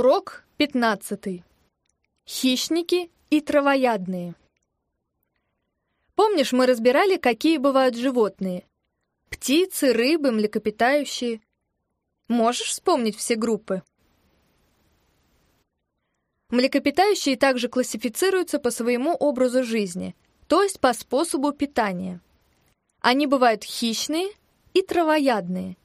Урок 15. Хищники и травоядные. Помнишь, мы разбирали, какие бывают животные? Птицы, рыбы, млекопитающие. Можешь вспомнить все группы? Млекопитающие также классифицируются по своему образу жизни, то есть по способу питания. Они бывают хищные и травоядные.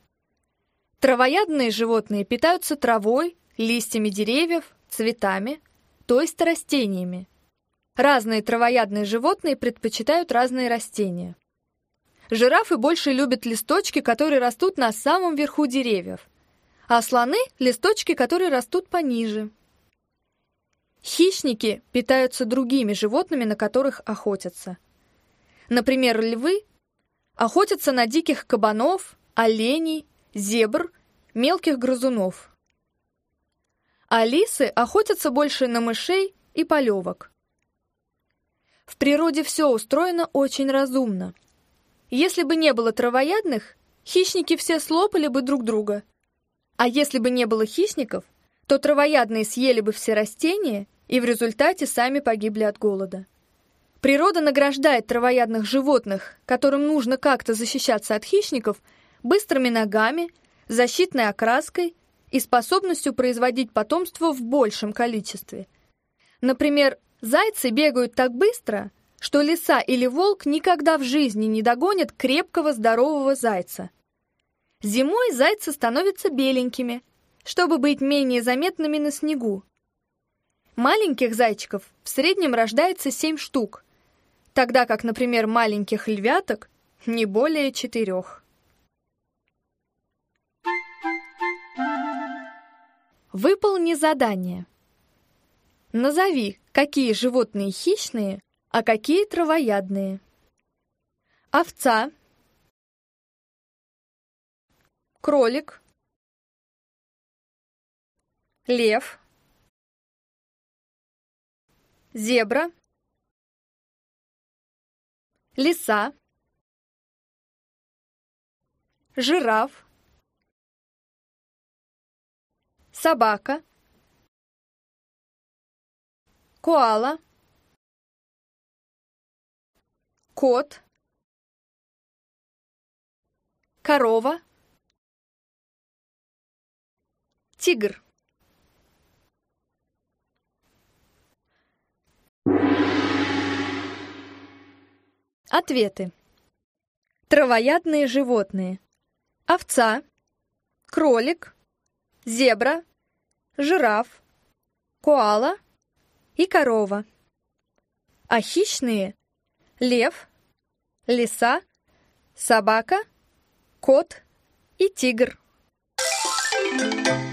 Травоядные животные питаются травой, листьями деревьев, цветами, то есть растениями. Разные травоядные животные предпочитают разные растения. Жирафы больше любят листочки, которые растут на самом верху деревьев, а слоны — листочки, которые растут пониже. Хищники питаются другими животными, на которых охотятся. Например, львы охотятся на диких кабанов, оленей, зебр, мелких грызунов. А лисы охотятся больше на мышей и полевок. В природе все устроено очень разумно. Если бы не было травоядных, хищники все слопали бы друг друга. А если бы не было хищников, то травоядные съели бы все растения и в результате сами погибли от голода. Природа награждает травоядных животных, которым нужно как-то защищаться от хищников, быстрыми ногами, защитной окраской и способностью производить потомство в большем количестве. Например, зайцы бегают так быстро, что лиса или волк никогда в жизни не догонят крепкого здорового зайца. Зимой зайцы становятся беленькими, чтобы быть менее заметными на снегу, Маленьких зайчиков в среднем рождается 7 штук, тогда как, например, маленьких львяток не более четырех. Выполни задание. Назови, какие животные хищные, а какие травоядные. Овца, кролик, лев, зебра, лиса, жираф, собака, коала, кот, корова, тигр. Ответы. Травоядные животные. Овца, кролик, зебра, жираф, коала и корова. А хищные — лев, лиса, собака, кот и тигр. Thank you.